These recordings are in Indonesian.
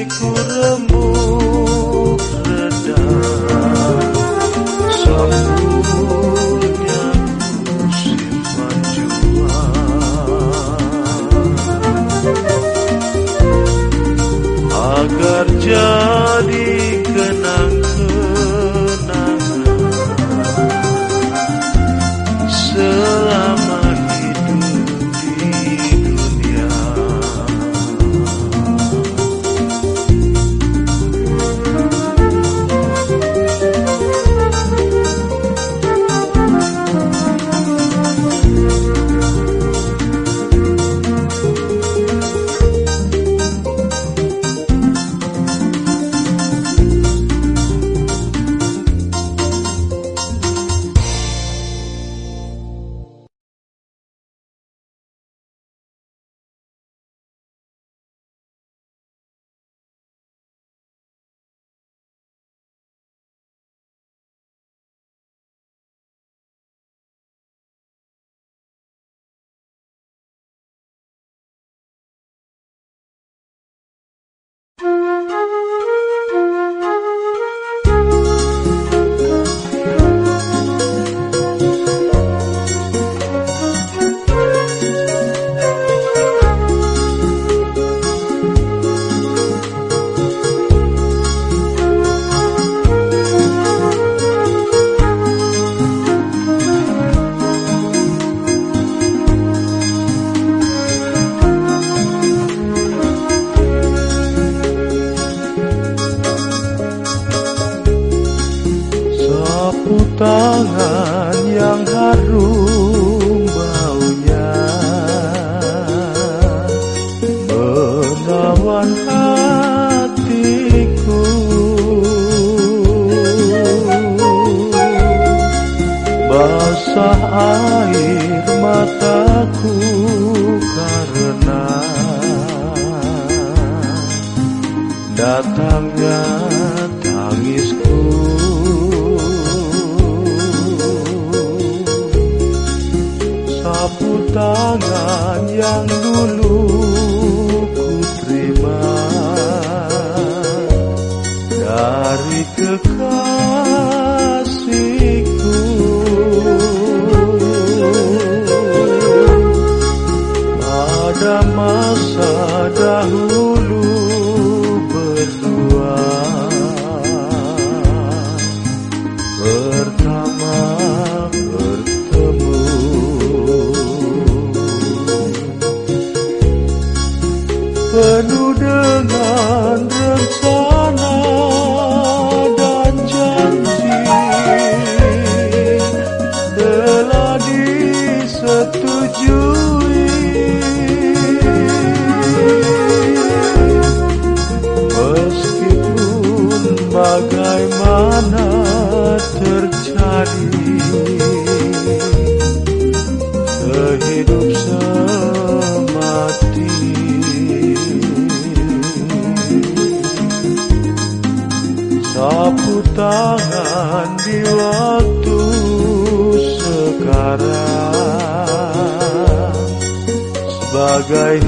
Yürek basah air mataku karena datangnya tangisku. Sapu tangan yang dulu ku terima dari kekal gầy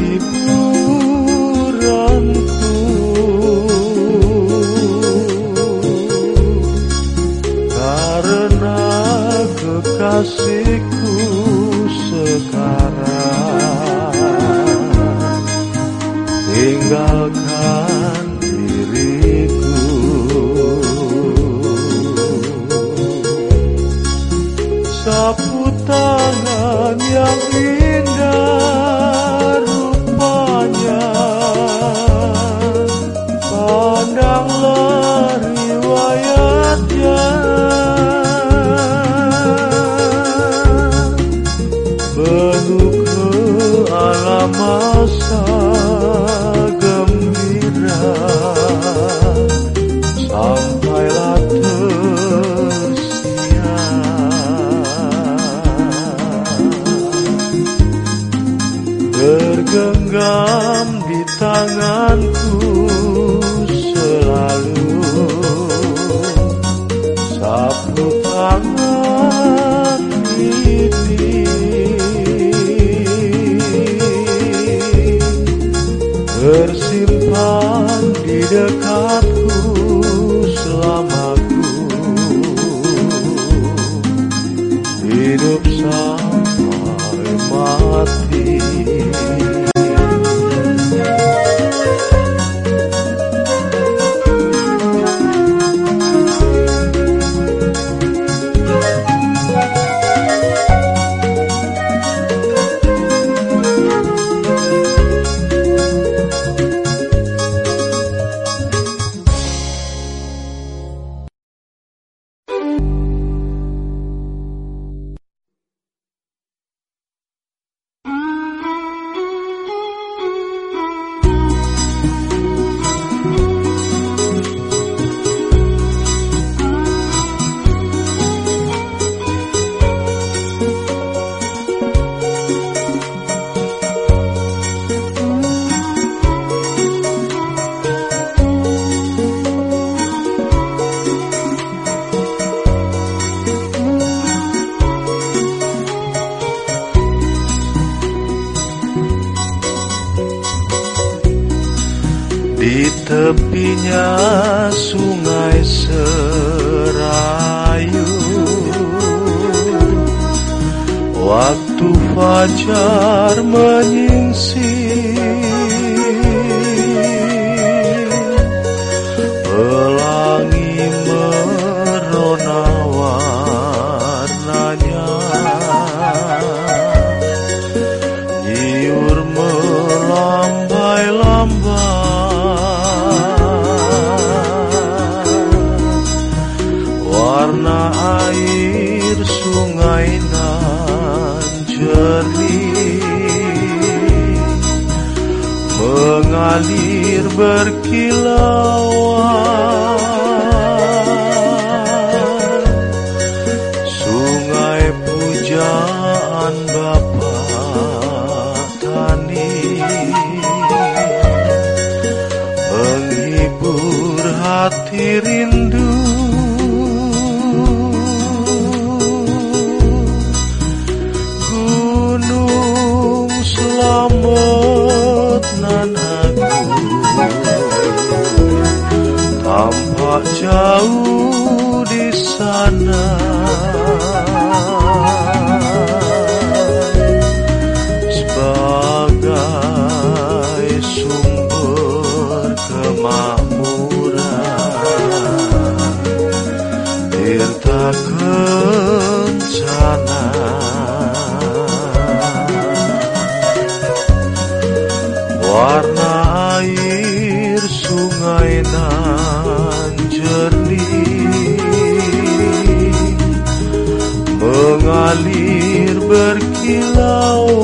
tepinya sungai serayu. Waktu fajar menyingsing berkilau. jauh di sana. silau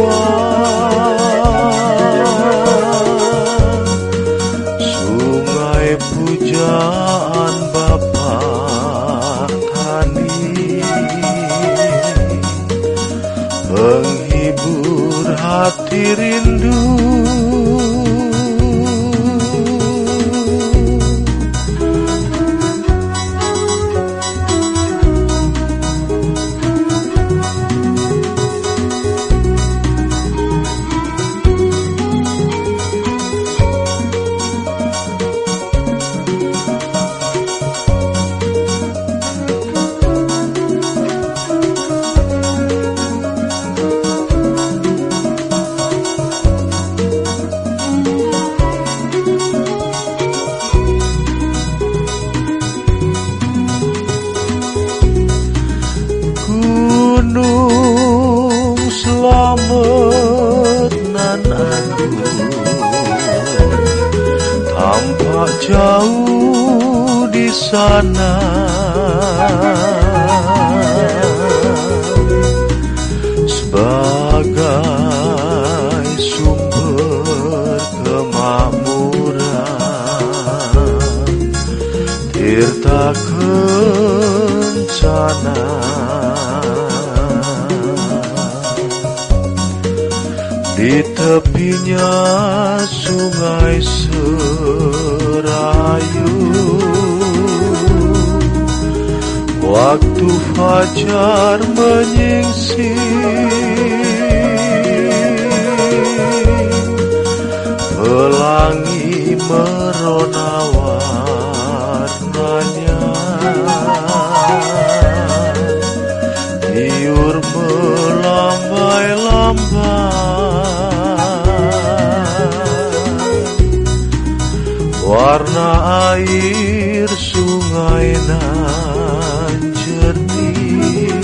berlombai-lomba Warna air sungai nan jernih.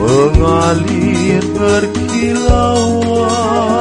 Mengalir berkilauan.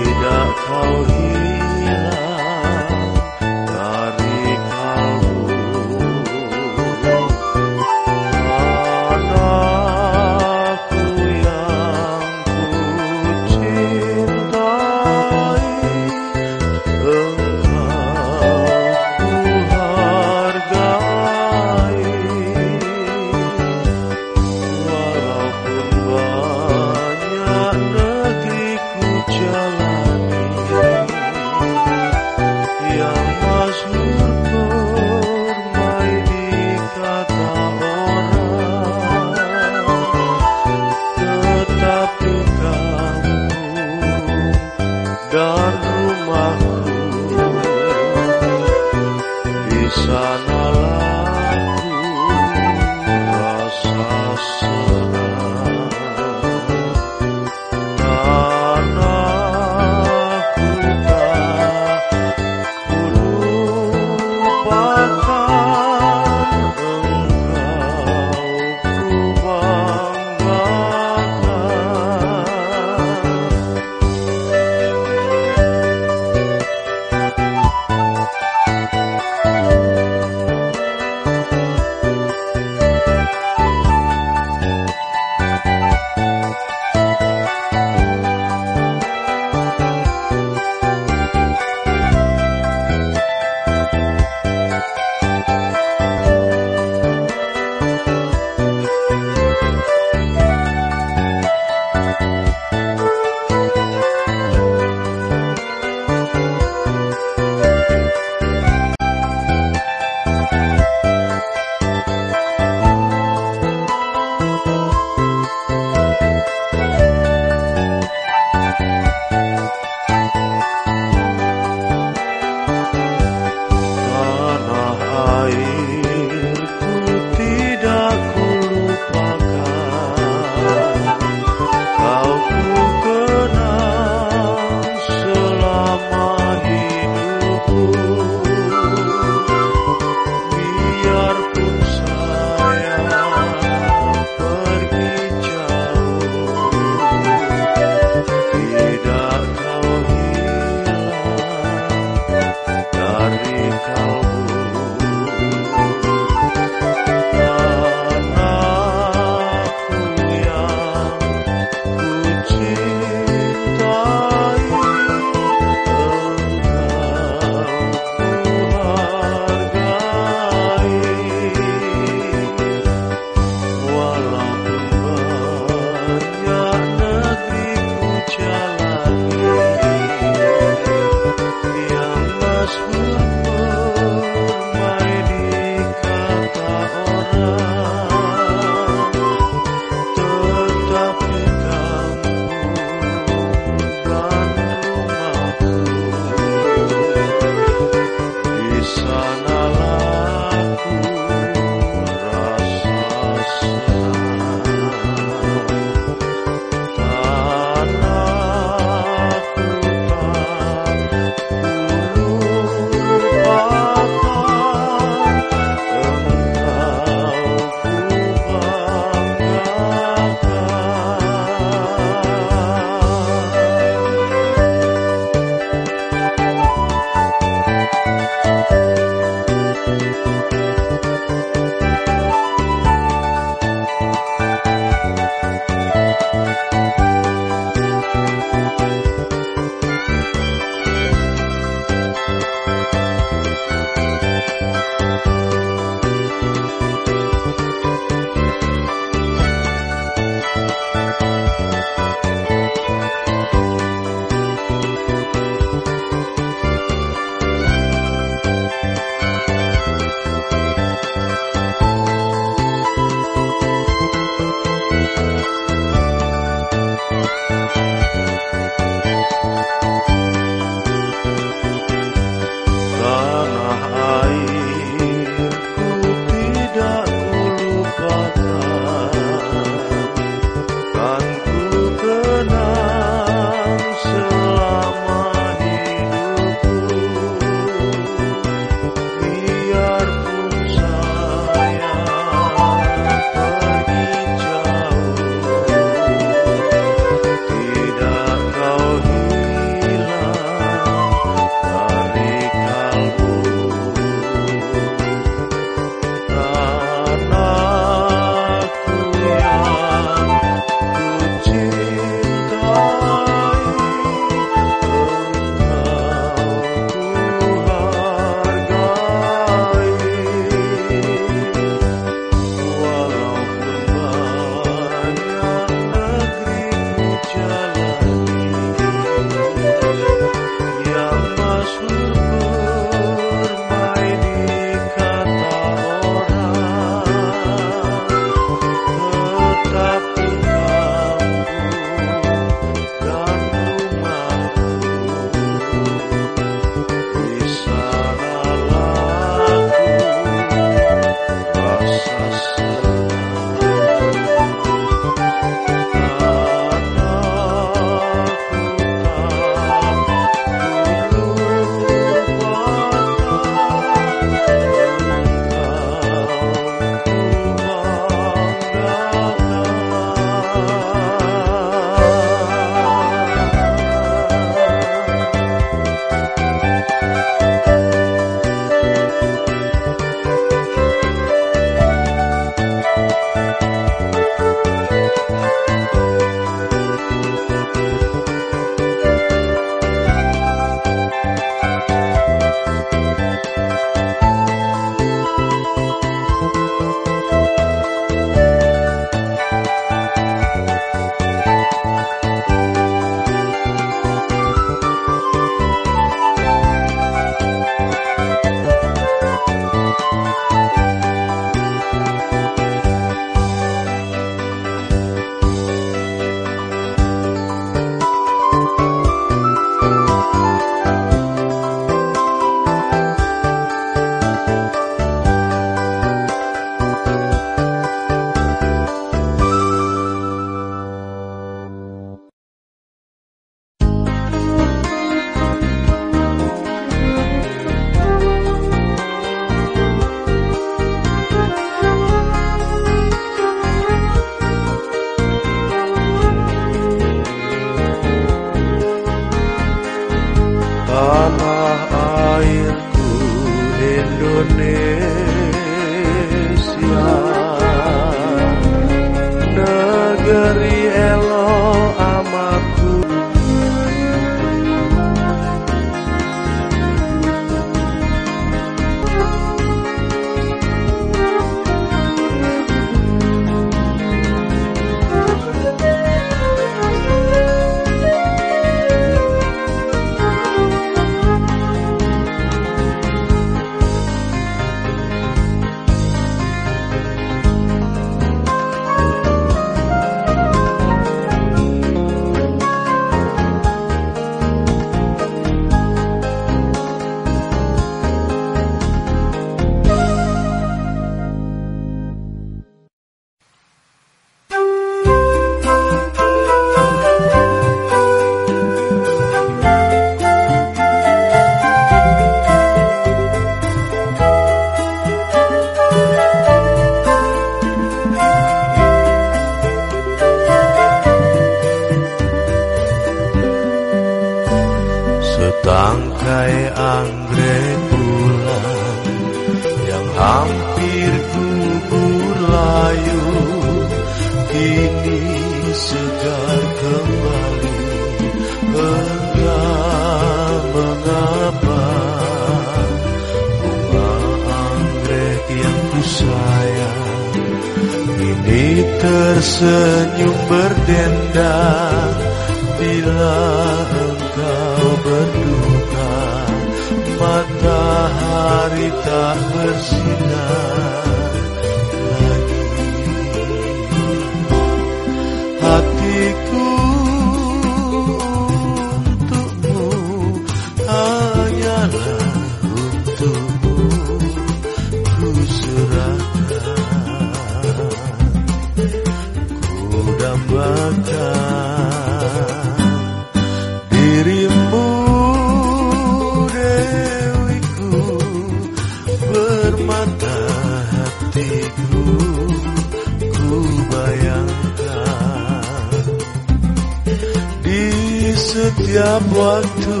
setiap waktu.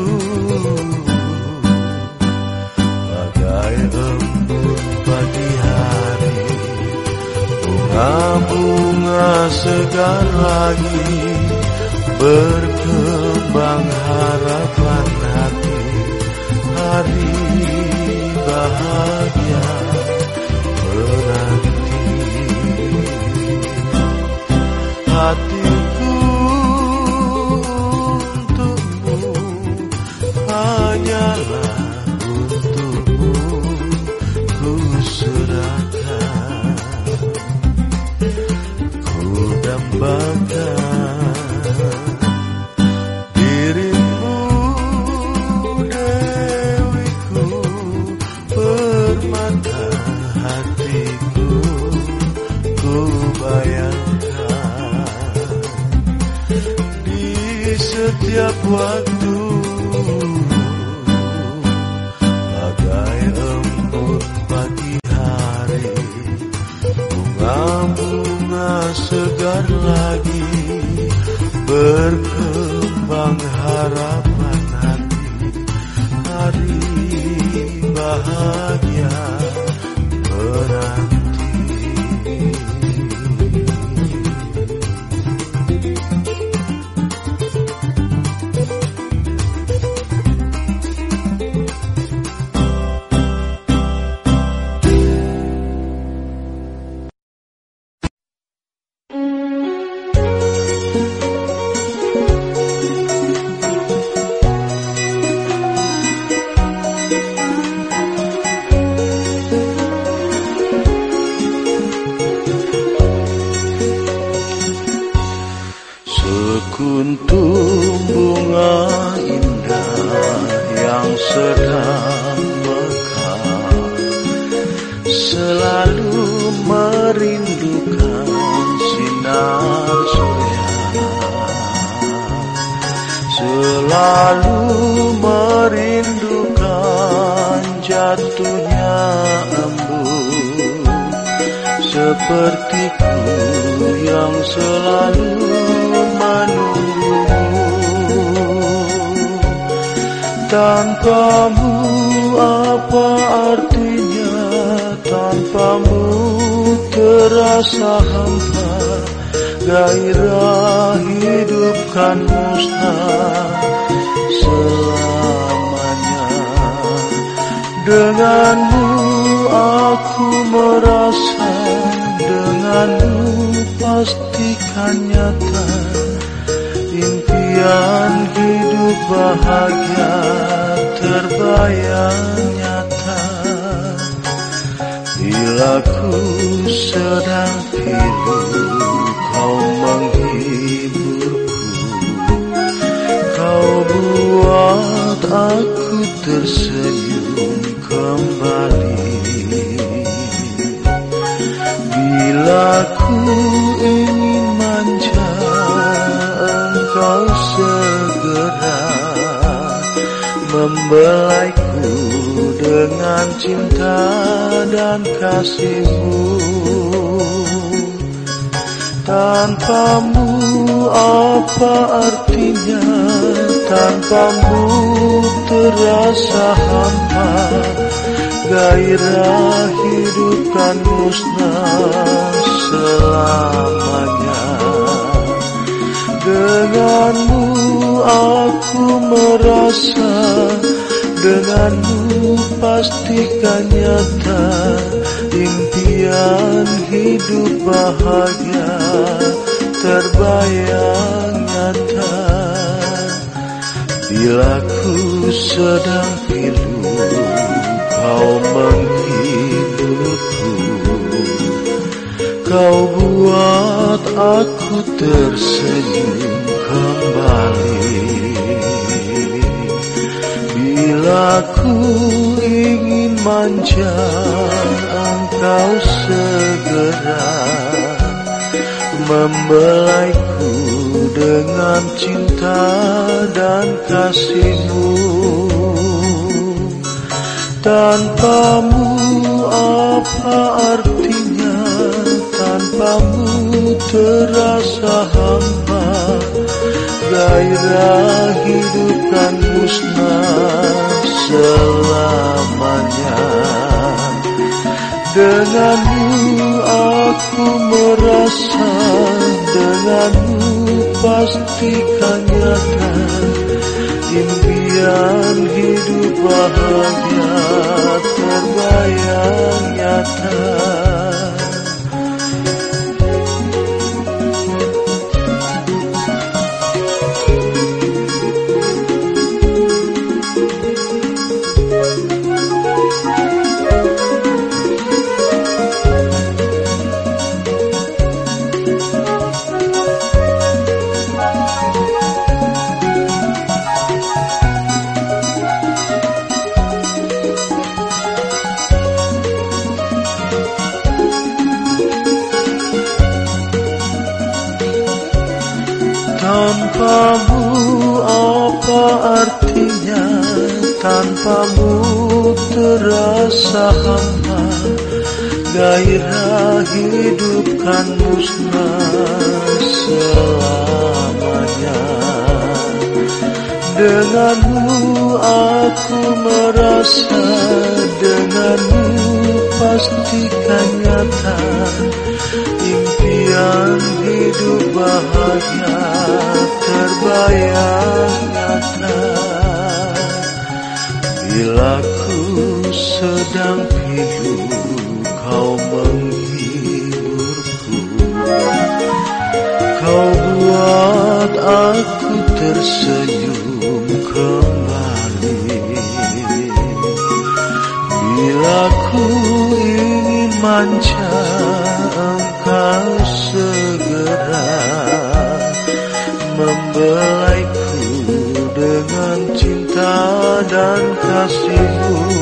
Bagai embun pagi hari bunga-bunga segar lagi berkembang harapan hati hari bahagia. waktu Tanpamu apa artinya? Tanpamu terasa hampa Gairah hidup kan musnah selamanya. Denganmu aku merasa Denganmu pastikan nyata Impian hidup bahagia terbayang nyata Bila ku sedang pilu kau menghiburku Kau buat aku tersenyum kembali Bila ku ingin manja engkau segera Membelaiku dengan cinta dan kasihmu. Tanpamu apa artinya? Tanpamu terasa hampa Gairah hidup kan musnah selamanya. Denganmu aku merasa Denganmu pastikan nyata Impian hidup bahagia terbayang nyata hidup kan musnah selamanya. Denganmu aku merasa Denganmu pastikan nyata Impian hidup bahagia terbayang nyata. Bila ku sedang pilu kau menghiburku Kau buat aku tersenyum kembali. Bila ku ingin manja engkau segera Membelaiku dengan cinta dan kasihmu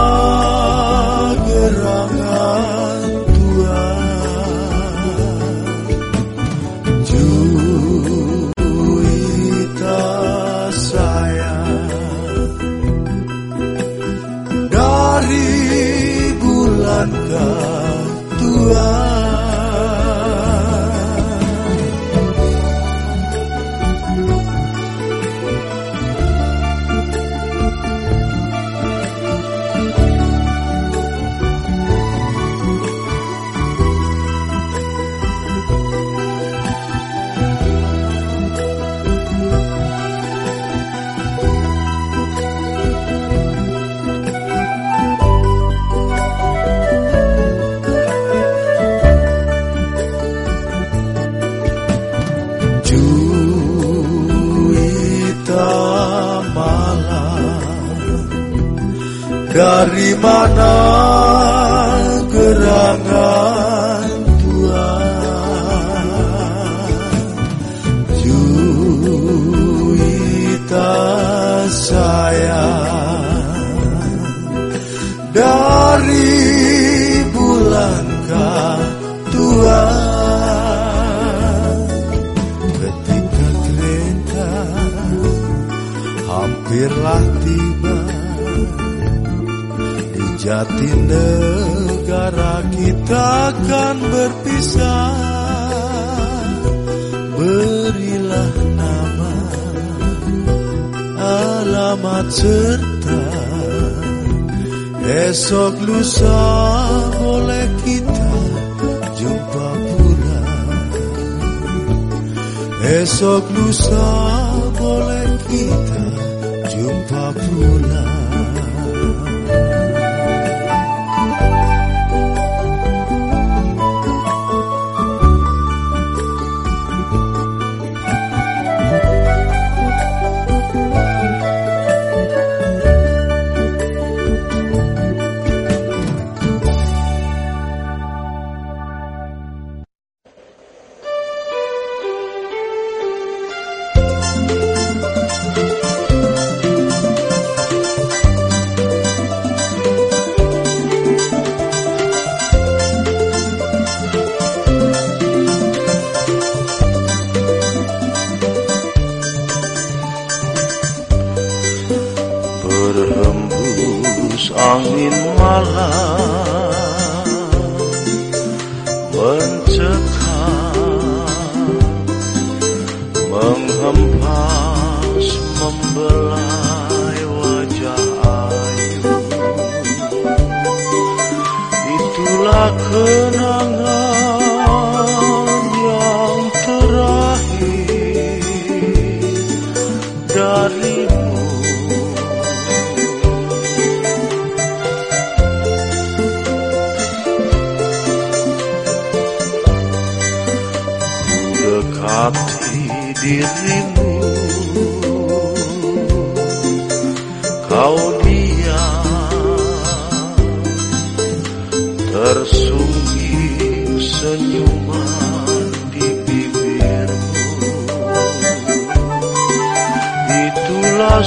mono kita akan berpisah. Berilah nama. Alamat serta. Esok lusa boleh kita jumpa pula. Esok lusa boleh kita jumpa pula. Itulah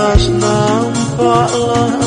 Jelas nampaklah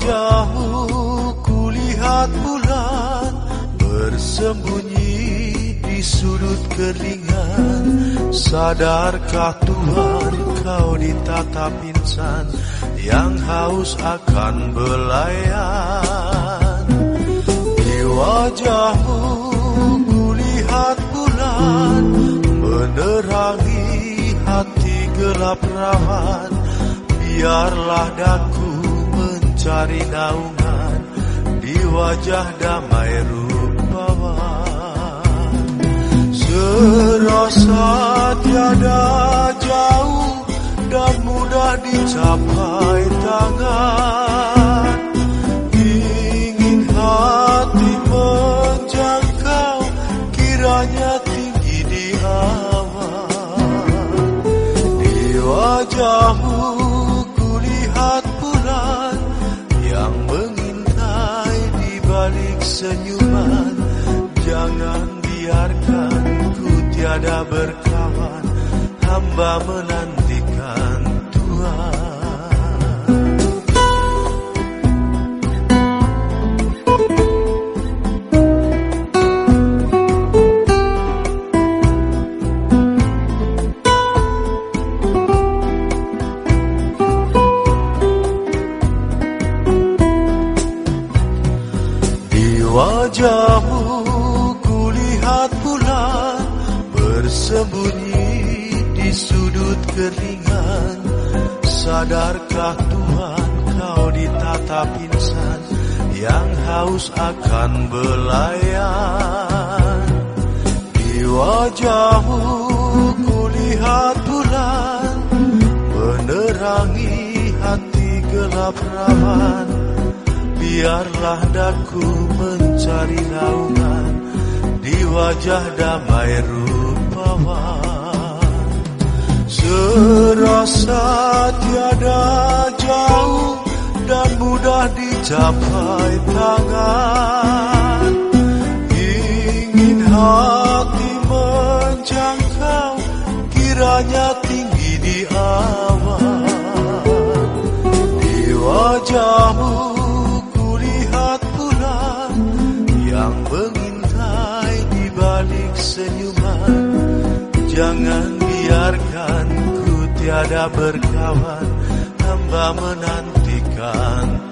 wajahmu kulihat bulan bersembunyi di sudut keringan Sadarkah Tuhan kau ditatap insan yang haus akan belayan? Di wajahmu kulihat bulan menerangi hati gelap rawan. Biarlah daku mencari naungan di wajah damai rupawan. Serasa tiada jauh dan mudah dicapai tangan. Ingin hati menjangkau kiranya tinggi di awan. Di wajahmu senyuman. Jangan biarkan ku tiada berkawan, hamba menantikan wajahmu kulihat bulan bersembunyi di sudut keringan. Sadarkah Tuhan kau ditatap insan yang haus akan belayan? Di wajahmu kulihat bulan Menerangi hati gelap rawan Biarlah daku mencari naungan Di wajah damai rupawan. Serasa tiada jauh Dan mudah dicapai tangan. Ingin hati menjangkau Kiranya tinggi di awan. Di wajahmu senyuman. Jangan biarkan ku tiada berkawan Hamba menantikan